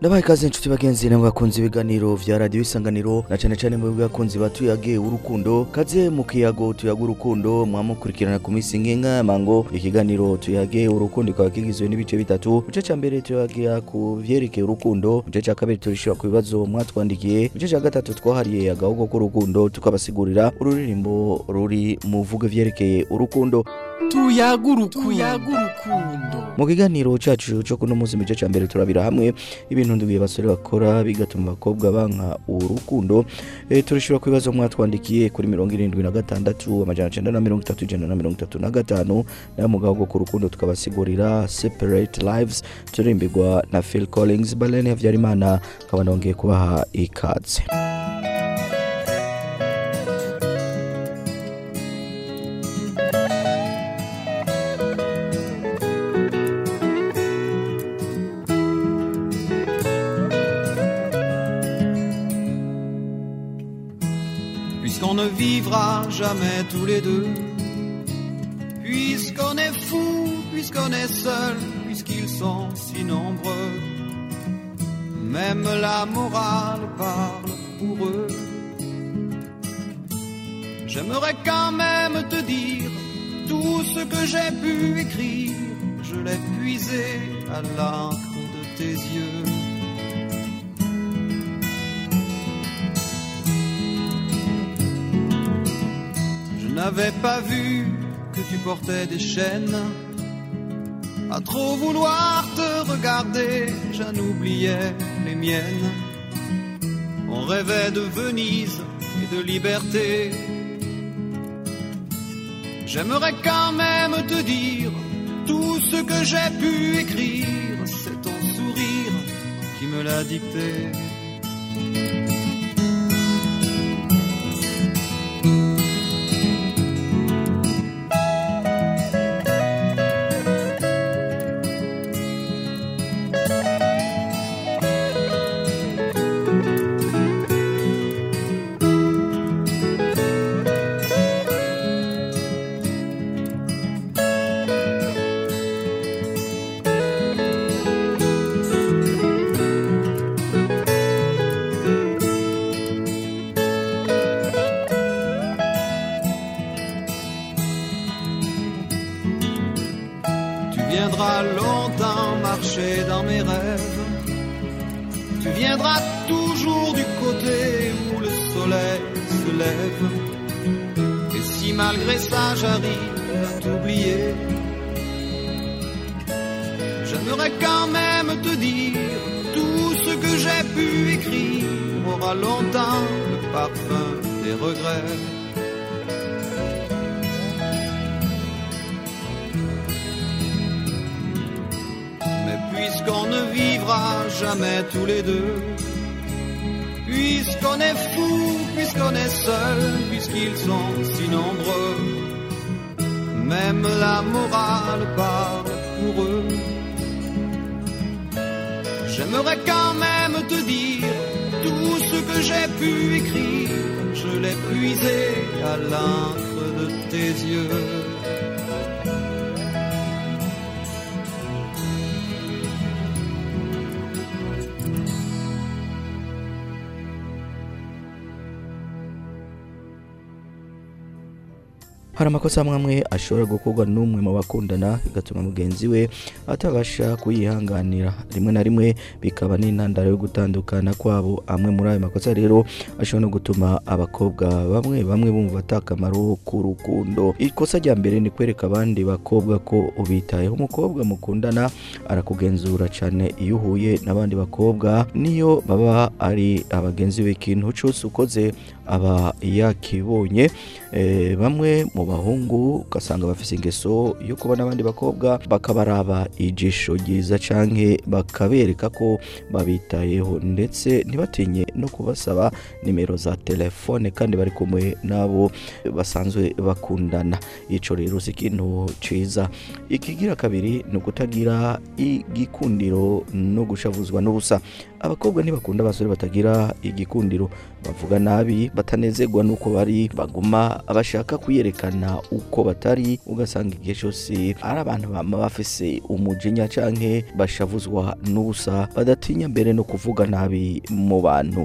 ndabaye ikaze inshuti bagenzi namwe bakunze ibiganiro vya radiyo isanganiro na cane cane mwebwe bakunzi batuyage urukundo. Kaze mu kiyago tuyaga urukundo mwamukurikirana ku misi nk'inka mango ikiganiro tuyage urukundo kikaba kigizwe n'ibice bitatu. Igice ca mbere tuyagira ku vyerekeye urukundo igice ca kabiri turishura ku bibazo mwatwandikiye igice ca gatatu twahariye agahugu k'urukundo tukabasigurira. Ururirimbo ruri mu vuga vyerekeye urukundo. Tuyaga urukundo mu kiganiro cacu co kuno munsi mu gice ca mbere turabira hamwe ibintu ndwi abasore bakora bigatuma abakobwa banka urukundo. E, turishura ku bibazo mwatwandikiye kuri mirongo irindwi na gatandatu amajana cenda na mirongo itatu ijana na mirongo itatu na gatanu. Nayo mu gahugu k'urukundo tukabasigurira separate lives turirimbirwa na phil collins balene havyarimana nkaba nongeye kubaha ikaze puisqu'on est fou, puisqu'on est seul, puisqu'ils sont si nombreux, même la morale parle pour eux. J'aimerais quand même te dire tout ce que j'ai pu écrire, je l'ai puisé à l'encre de tes yeux. Je n'avais pas vu tu portais des chaînes. À trop vouloir te regarder, j'en oubliais les miennes. On rêvait de Venise et de liberté. J'aimerais quand même te dire tout ce que j'ai pu écrire. C'est ton sourire qui me l'a dicté. Malgré ça j'arrive à t'oublier, j'aimerais quand même te dire tout ce que j'ai pu écrire aura longtemps le parfum des regrets. Mais puisqu'on ne vivra jamais tous les deux, puisqu'on est fou, puisqu'on est seul, puisqu'ils sont si nombreux, même la morale parle pour eux. J'aimerais quand même te dire tout ce que j'ai pu écrire, je l'ai puisé à l'encre de tes yeux. Hari amakosa amwe amwe ashobora gukorwa n'umwe mu bakundana bigatuma mugenzi we atabasha kuyihanganira. Rimwe na rimwe bikaba n'intandaro yo gutandukana kwabo. Amwe muri ayo makosa rero ashobora no gutuma abakobwa bamwe bamwe bumva ata akamaro k'urukundo. Ikosa rya mbere ni kwereka abandi bakobwa ko ubitayeho. Umukobwa mukundana arakugenzura cyane iyo uhuye n'abandi bakobwa niyo baba ari abagenzi be ikintu cyose ukoze aba yakibonye Eh, bamwe mu bahungu ugasanga bafise ingeso yo kubona abandi bakobwa bakabaraba ijisho ryiza canke bakabereka ko babitayeho. Ndetse ntibatinye no kubasaba nimero za telefone kandi bari kumwe n'abo basanzwe bakundana. Ico rero si ikintu ciza. Ikigira kabiri ni ukutagira igikundiro no gushavuzwa n'ubusa. Abakobwa ntibakunda abasore batagira igikundiro. Bavuga nabi batanezerwa n'uko bari baguma bashaka kwiyerekana uko batari ugasanga igihe cyose ari abantu bama bafise umujinya canke bashavuzwa n'ubusa badatinya mbere no kuvuga nabi mu bantu.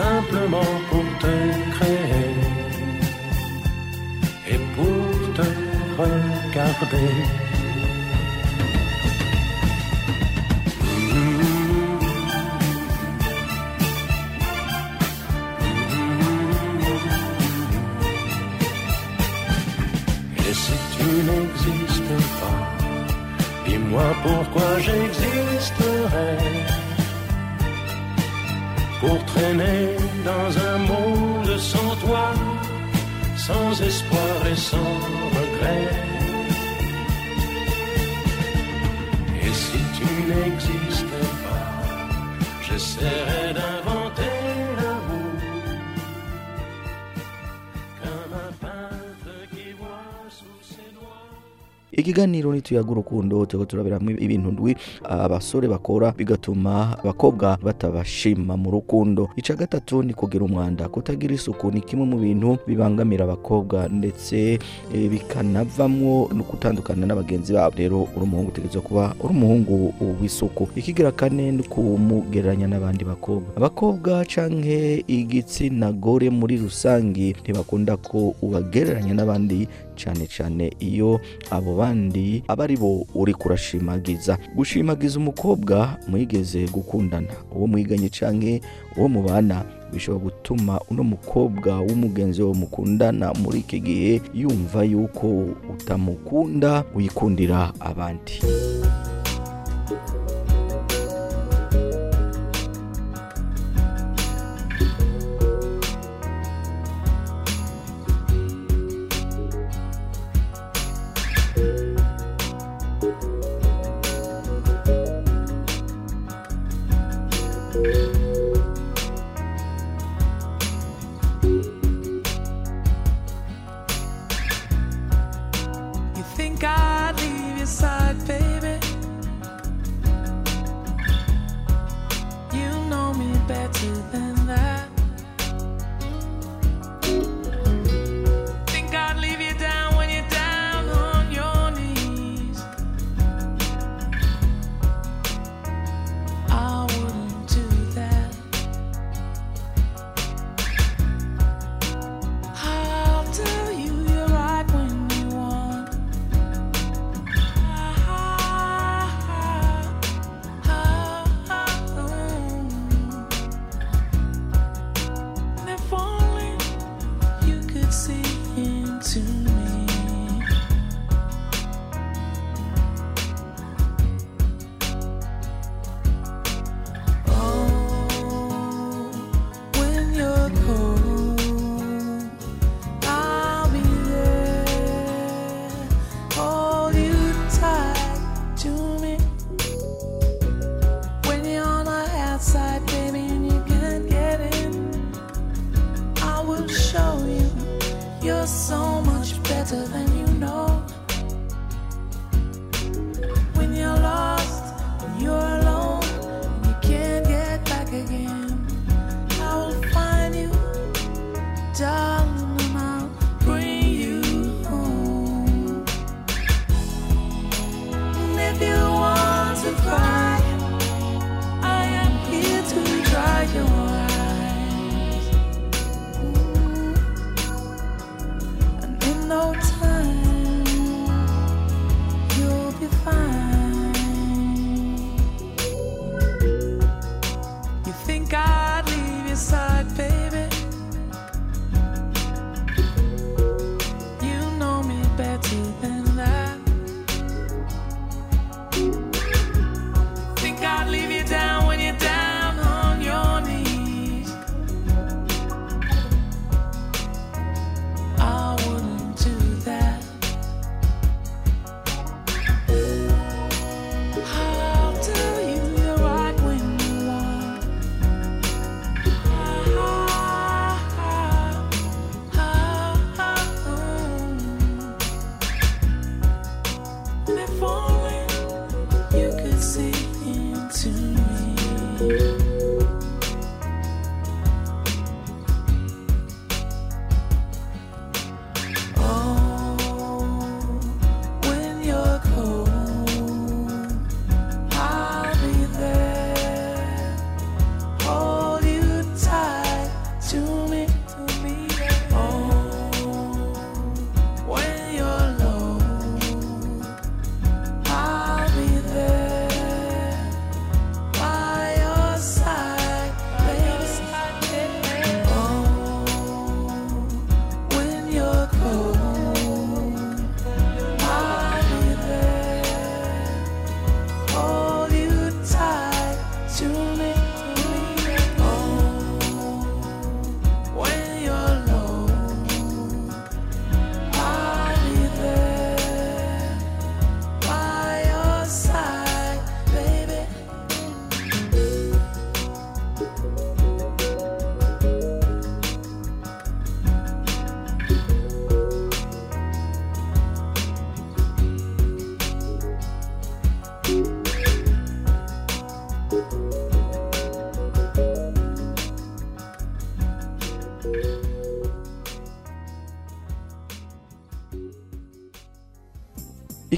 simplement pour te créer et pour te regarder. Et si tu n'existais pas, dis-moi pourquoi j'existerais. Pour traîner dans un monde sans toi, sans espoir et sans regret. Et si tu n'existais pas, j'essaierais d'inventer ikiganiro nituyaga urukundo turiko turaberamwo ibintu ndwi abasore bakora bigatuma abakobwa batabashima mu rukundo. Ica gatatu ni kugira umwanda. Kutagira isuku ni kimwe mu bintu bibangamira abakobwa ndetse eh, bikanavamwo no gutandukana n'abagenzi babo. Rero uri umuhungu utegerezwa kuba uri umuhungu w'isuku. Ikigira kane ni kumugereranya n'abandi bakobwa. Abakobwa canke igitsina gore muri rusangi ntibakunda ko ubagereranya n'abandi cyane cyane iyo abo bandi aba ari bo uri kurashimagiza. Gushimagiza umukobwa mwigeze gukundana. Uwo mwiganye canke uwo mubana bishobora gutuma uno mukobwa w'umugenzi wawe mukundana muri iki gihe yumva yuko utamukunda uyikundira abandi.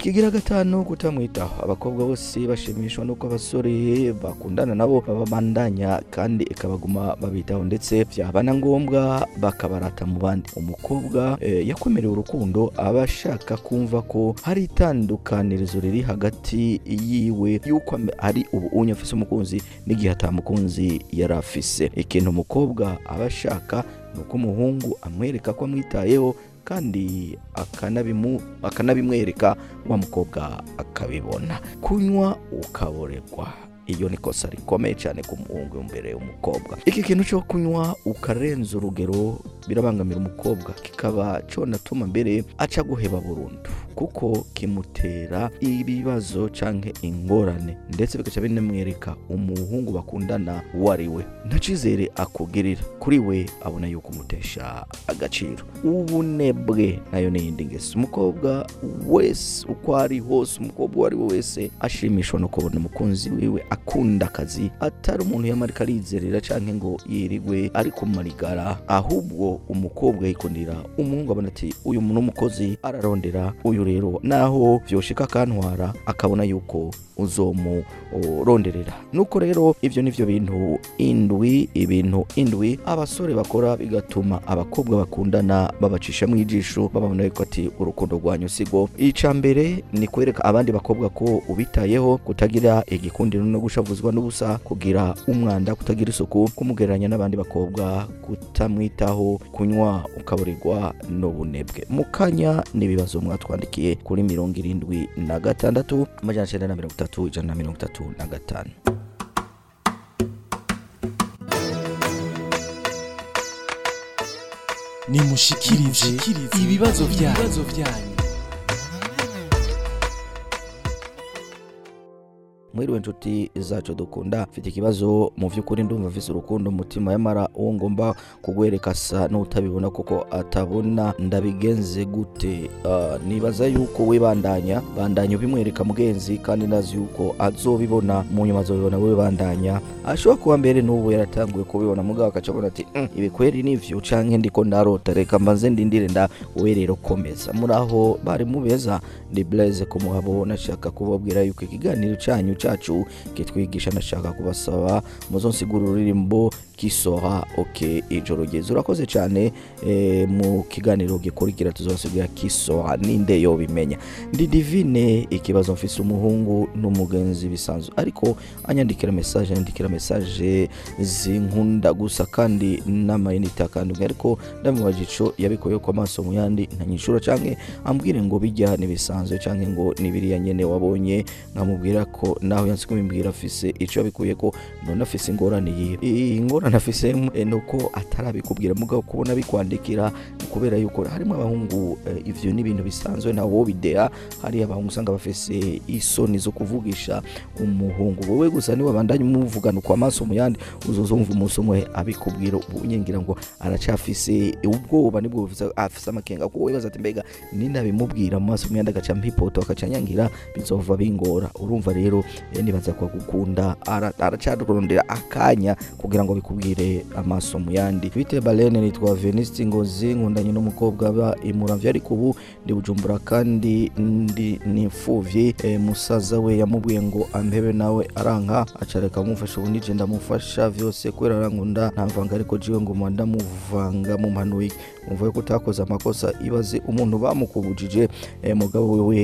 Ikigira gatanu kutamwitaho abakobwa bose bashimishwa nuko abasore bakundana nabo babandanya kandi ikabaguma babitaho ndetse byaba na ngombwa bakabarata mu bandi. Umukobwa eh, yakomerewe urukundo aba ashaka kumva ko hari itandukanirizo riri hagati yiwe yuko ame- ari ubu unye afise umukunzi n'igihe atamukunzi yari afise. Ikintu umukobwa aba ashaka ni uko umuhungu amwereka ko amwitayeho kandi akanabimwereka wa mukobwa akabibona. Kunywa ukaboregwa. Iyo ni kosa rikomeye cyane ku muhungu imbere y'umukobwa. Iki kintu cyo kunywa ukarenza urugero birabangamira umukobwa kikaba conatuma mbere aca guheba burundu kuko kimutera ibibazo canke ingorane ndetse bigaca binamwereka umuhungu bakundana uwo ari we. Nta cizere akugirira kuri we abona yuko umutesha agaciro. Ubunebwe na yo ni iyindi ngeso. Umukobwa wese uko ari hose umukobwa uwo ari we wese ashimishwa no kubona umukunzi wiwe akunda akazi atari umuntu yamarika arizerera canke ngo yirigwe ari kumarigara ahubwo umukobwa yikundira umuhungu abona ati uyu muntu w'umukozi ararondera uyu rero naho vyoshika akantwara akabona yuko uzomuronderera. Nuko rero ivyo nivyo bintu indwi ibintu indwi abasore bakora bigatuma abakobwa bakundana babacisha mu ijisho bababona yuko ati urukundo rwanyu sigo ica mbere ni kwereka abandi bakobwa ko ubitayeho kutagira igikundiro no gushavuzwa n'ubusa kugira umwanda kutagira isuku kumugereranya n'abandi bakobwa kutamwitaho kunywa ukaburirwa n'ubunebwe. Mu kanya n'ibibazo mwatwandikiye kuri mirongo irindwi na gatandatu amajana cyenda na mirongo itatu ijana na mirongo itatu na gatanu. Nimushikirize ibibazo byanyu. Mwiriwe inshuti zacu dukunda. Mfite ikibazo mu by'ukuri ndumva mfise urukundo mu mutima yamara uwo ngomba kugwereka asa n'utabibona kuko atabona. Ndabigenze gute? Ah, nibaza yuko we bandanya. Bandanya ubimwereka mugenzi kandi nazi yuko azobibona. Mu nyuma azobibona we bandanya. Ashobora kuba mbere n'ubu yaratanguye kubibona. Mugabo akaca abona ati "Mm, ibi kweri nivyo canke ndiko ndarota. Reka mbanze ndindire nda we rero komeza. Muri aho bari mubeza ndi blaise kumuhabo nashaka kubabwira yuko ikiganiro canyu cacu kitwigisha nashaka kubasaba muzonsigura ururirimbo kisora ok ijoro ryiza urakoze cyane eh, mu kiganiro gikurikira tuzabasigira kisora ninde yobimenya. Ndi divine ikibazo mfise umuhungu n'umugenzi bisanzwe. Ariko anyandikira message anyandikira message zinkunda gusa kandi n'amayinite akandumwe ariko ndamubaje ico yabikoye ko amaso mu yandi ntanyishura canke ambwire ngo bijya nibisanzwe canke ngo nibiriya nyene wabonye. Nkamubwira ko naho yansi kubimbwira afise ico yabikuye ko none afise ingorane yiwe. Iyi ngorane afise eh, nuko atarabikubwira. Mugabo kubona bikwandikira kubera yuko harimo abahungu eh, ivyo ni ibintu bisanzwe ntawe wobidea hari abahungu usanga bafise isoni zo kuvugisha umuhungu. Wowe gusa ni we bandanye umuvugana uko amaso mu yandi uzoza wumva umunsi umwe abikubwira ubunyengira ngo aracafise ubwoba ni bwo afise amakenga kuko wibaza ati mbega ninabimubwira mu maso mu yandi agaca mpipoto agaca nyangira bizova bingora. Urumva rero eh, nibaza ko gukunda aracarondera akanya kugira ngo bikubwire amaso mu yandi. Bite balene nitwa Veniste Ngozi nkundanye n'umukobwa aba imuramvya ariko ubu ndi bujumbura kandi ndi nifuvye e, musaza we yamubwiye ngo ampebe nawe aranka acareka amufasha ubu nije ndamufasha vyose kubera arankunda ntamvanga. Ariko jiwe ngo mwa ndamuvanga mu mpanuye umva yuko utakoze amakosa ibaze umuntu bamukubujije e, mugabo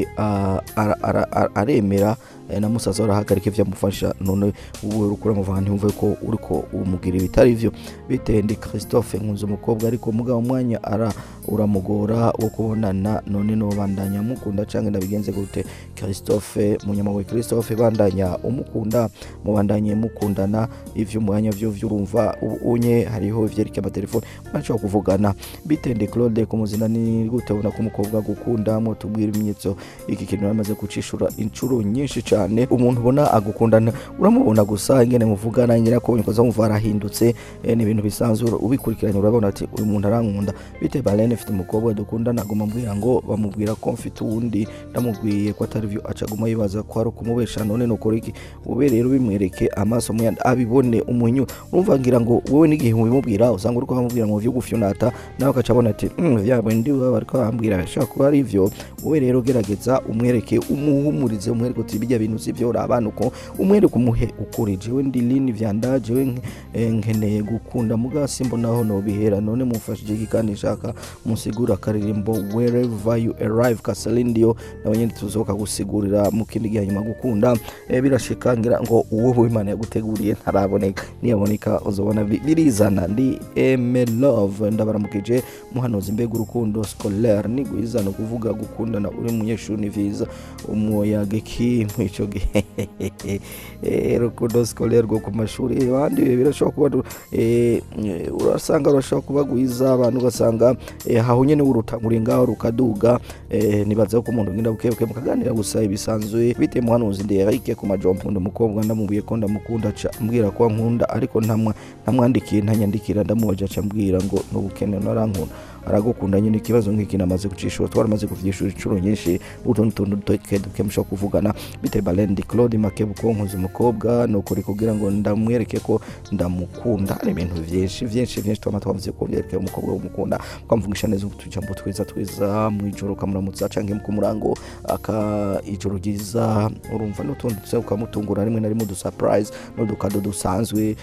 ara- aremera na musaza arahagarika ivyo amufasha. None wowe uriko uramuvanga ntiwumve ko uriko umugira ibitari vyo. Bitewe ndi christophe nkunze umukobwa ariko mugabo umwanya ara uramugora wo kubonana. None no bandanya mukunda canke ndabigenze gute? Christophe munyamawe christophe bandanya umukunda. Mubandanye mukundana ivyo umwanya vyo vyurumva unye hariho ivyerekeye amatelefone murashobora kuvugana. Bitewe ndi claude kumuzina ni gute ubona ko umukobwa gukunda mutubwira ibimenyetso. Iki kintu yamaze gucishura inshuro nyinshi cyane cyane umuntu ubona agukundana uramubona gusa ingene muvugana ingene akubonye koza wumva arahindutse eh, ni ibintu bisanzwe ubikurikiranye urabona ati uyu muntu arankunda bite Balene mfite umukobwa dukundana aguma ambwira ngo bamubwira ko mfite uwundi. Ndamubwiye ko atari byo acaguma yibaza ko ari ukumubesha none nukora iki? Ube rero bimwereke amaso muyandi abibone umunyu urumva ngira ngo wowe n'igihe ubimubwira usanga uri kuhamubwira ngo vyo gufyunata nawe akaca abona ati mm, vyabo ndi baba bariko bambwira bishobora kuba ari ivyo wowe rero gerageza umwereke umuhumurize umwereke uti bijya bintu sivyo urabana uko umwereke umuhe ukuri. Jewe ndi lini vyanda jewe eh, nkeneye gukunda. Muga simbonaho nobihera none mumfashije iki kandi nshaka musigura akaririmbo wherever you arrive. Kasalindio nawe nyine tuzoka gusigurira mu kindi gihe nyuma gukunda. Eh, birashika ngira ngo uwo Imana yaguteguriye ntaraboneka. Niyaboneka uzobona bi- birizana. Ndi eme love ndabaramukije muhanuzi mbega urukundo scolaire ni gwizana kuvuga gukundana uri munyeshuri ni viza umuyaga ki mwico gihe Eh, rwo ku mashuri eh, abandi birashobora kuba eh, eh, urasanga urashobora kuba gwiza abantu ugasanga eh, haho nyene urutangura ngaho rukaduga eh, nibaza ko umuntu ngenda bukebuke mukaganira gusa ibisanzwe bite muhanuzi Eric ku majombo nkunda umukobwa ndamubuye ko ndamukunda mbwira ko nkunda ariko ntamwa ntamwandikiye ntanyandikira ndamubaje aca mbwira ngo n'ubukene narankunda aragukunda nyine ikibazo nk'iki namaze gucishura twaramaze kuvyishura inshuro nyinshi utuntu tuntu duke duke mushobora kuvugana. Bite Balendi Claude Makebuko nkuzi umukobwa nukuri kugira ngo ndamwereke ko ndamukunda. Hari ibintu vyinshi vyinshi vyinshi twama twavuze ko vyereke umukobwa w'umukunda. Kwamvugisha neza utujambo twiza twiza mwijoro kamuramutsa canke ku murango aka ijoro ryiza urumva n'utundi tuza ukamutungura rimwe na rimwe udu surprise n'udukado dusanzwe.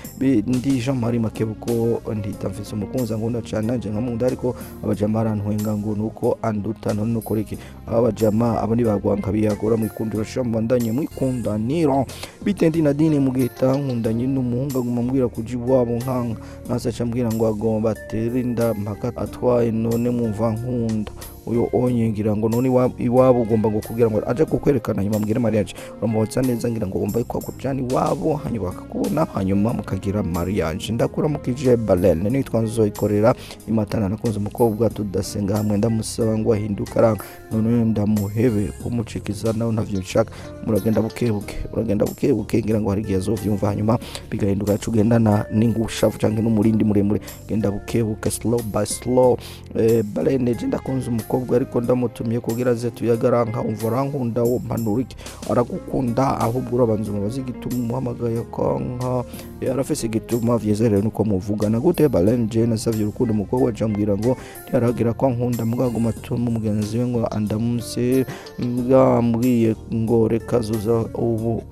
Ndi Jean Marie Makebuko ndita mfise umukunzi nkunda cane nanje nkamunda ariko abajama arantwenga ngo nuko anduta none nukora iki aba bajama abo ntibagwanka biyagora mwikundiro shambandanye mwikundaniro bite ndi nadine mugeta nkundanye n'umuhungu aguma ambwira kuja iwabo nkanga nasa aca ambwira ngo agomba atere inda mpaka atwaye none mwumva nkunda uyo onye ngira ngo none iwa- iwabo ugomba ngo kugira ngo aje kukwerekana nyuma mbwire mariage. Uramubotsa neza ngira ngo ugomba ko akujana iwabo hanyuma bakakubona hanyuma mukagira mariage. Ndakura mukije balene nitwa nzoyikorera imatana nakunze umukobwa tudasenga hamwe ndamusaba ngo ahinduke aranga. None ndamuhebe kumucikiza nawe ntavyo nshaka. Muragenda bukebuke uragenda bukebuke ngira ngo hari igihe azovyumva hanyuma bigahinduka aca ugendana n'ingushavu canke n'umurindi muremure. Genda bukebuke slow by slow. Eh, balene je ndakunze umukobwa. Ariko ndamutumye kugira aze tuyagaranka umva arankunda wo mpanura iki aragukunda ahubwo urabanza umubaze igituma umuhamagaye akanka Eh, arafise igituma vyiza rero nuko muvugana. Gute balene je nasavye urukundo umukobwa aca ambwira ngo ntiyaragira ko ankunda mugaguma atuma umugenzi we ngo andamutse. Mbwambwiye ngo reka zuza ubu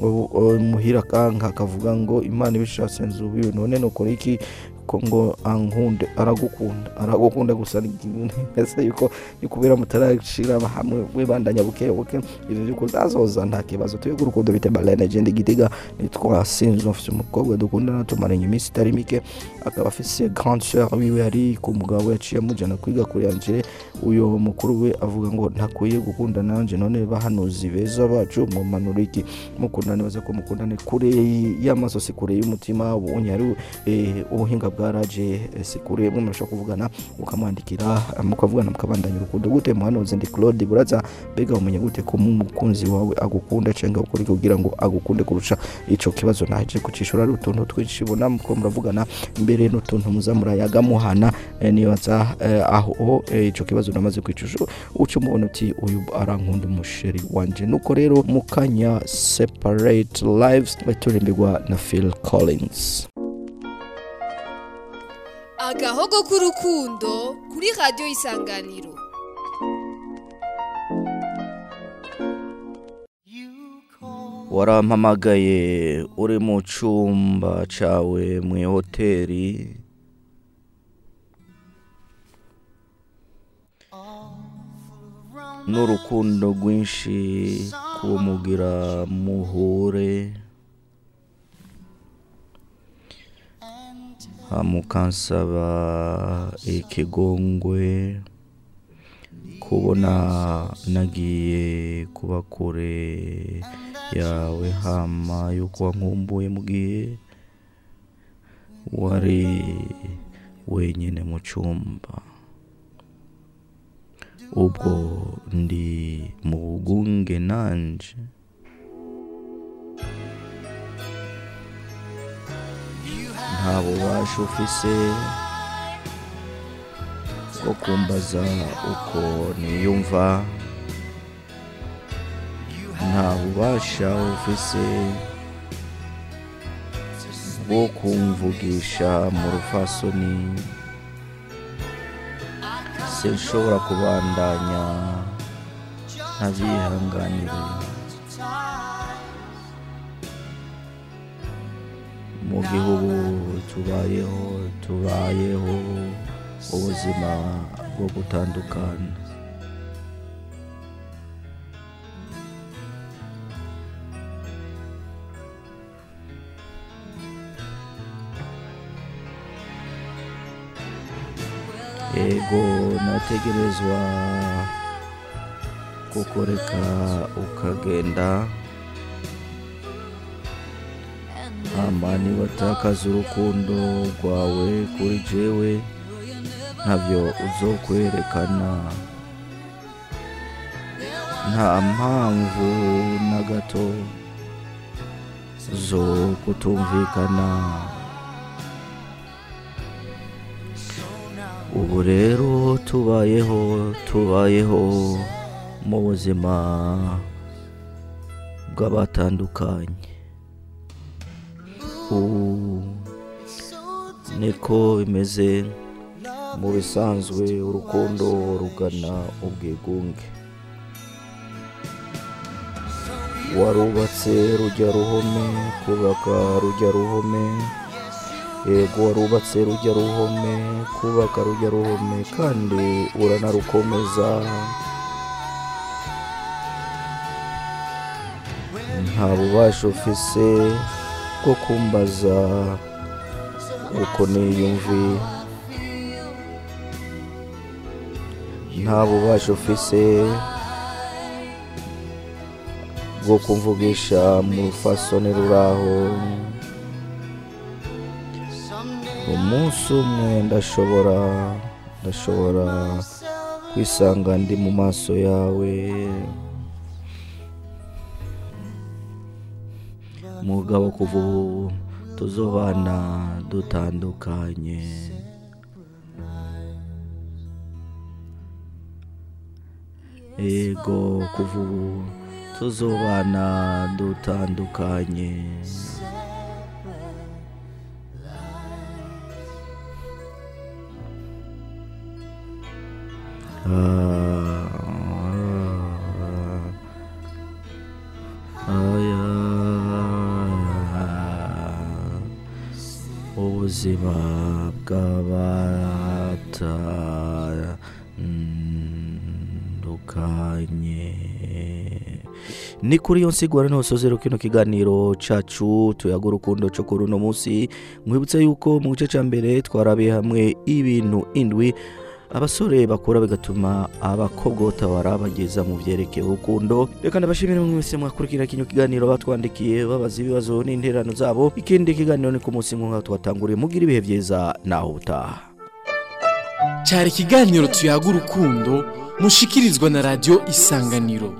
uh, muhira kanka akavuga ngo imana ibishatse nzubiwe none nukora iki? Ko ngo ankunde aragukunda aragukunda gusa ese yuko nikubera mutarashira hamwe we bandanya buke buke ivyo vyuko azoza nta kibazo. Twebwe urukundo bite balene je ndi gitega nitwa sinzo mfise umukobwa dukundana tumaranye iminsi itari mike akaba afise grande sœur wiwe ari ku mugabo yaciye amujana kwiga kuri yanje uyo mukuru we avuga ngo ntakwiye gukunda nanje none bahanuzi beza bacu mumanura iki? Mukundane baza ko mukundane kure y'amaso si kure y'umutima ubonye ari eh, ubuhinga bwaraje si kure mwe murashobora kuvugana ukamwandikira mukavugana mukabandanya urukundo. Gute muhanuzi ndi Claude buraza mbega umenya gute ko umukunzi wawe agukunda cenga ukuri kugira ngo agukunde kurusha ico kibazo naje kucishura. Ari utuntu twinshi bona muko muravugana imbere n'utuntu muza murayaga muhana eh, nibaza eh, aho eh, ico kibazo namaze kwicisha. Uca umubona uti uyu arankunda umusheri wanje. Nuko rero mu kanya separate lives turembegwa na Phil Collins. Agahogo k'urukundo kuri radiyo isanganiro. Warampamagaye uri mu cyumba cyawe mu ihoteli n'urukundo rwinshi kumugira muhure. Mukansaba ikigongwe kubona nagiye kuba kure yawe hama yuko wankumbuye mu gihe wari wenyine mu cyumba. Ubwo ndi mu bugunge nanje. Nta bubasha ufise bwo kumbaza uko niyumva. Nta bubasha ufise bwo kumvugisha mu rufasoni. Sinshobora kubandanya ntabyihanganire. Mu gihugu tubayeho tubayeho ubuzima bwo gutandukana. Ego nategerezwa kukureka ukagenda. Hama nibatakaza urukundo rwawe kuri jewe ntabyo uzokwerekana. Nta mpamvu na gato zo kutumvikana ubu rero tubayeho tubayeho mu buzima bw'abatandukanye. Niko bimeze mu bisanzwe urukundo rugana ubwigunge. Warubatse rujya ruhome kubaka rujya ruhome. Yego warubatse rujya ruhome kubaka rujya ruhome kandi uranarukomeza. Nta bubasha ufise. Bwo kumbaza uko niyumvi. Nta bubasha ufise bwo kumvugisha mu rufasoni ruraho. Umunsi umwe ndashobora ndashobora kwisanga ndi mu maso yawe. Mugabo kuva ubu tuzobana dutandukanye. Yego kuva ubu tuzobana dutandukanye. Ubuzima bw'abatandukanye ni kuri iyo nsigura ni ho sozero kino kiganiro cacu tuyaga urukundo cyo kuri uno munsi. Mwibutse yuko mu gice cya mbere twarabiye hamwe ibintu indwi abasore bakura bigatuma abakobwa batabara bageza mu byerekeye urukundo. Reka ndabashimire mwese mwakurikira kino kiganiro batwandikiye babaza ibibazo n'interano zabo. Ikindi kiganiro ni ku munsi nk'uko twatanguriye. Mugira ibihe byiza naho utaha cyari ikiganiro tuyaga urukundo mushikirizwa na radiyo isanganiro.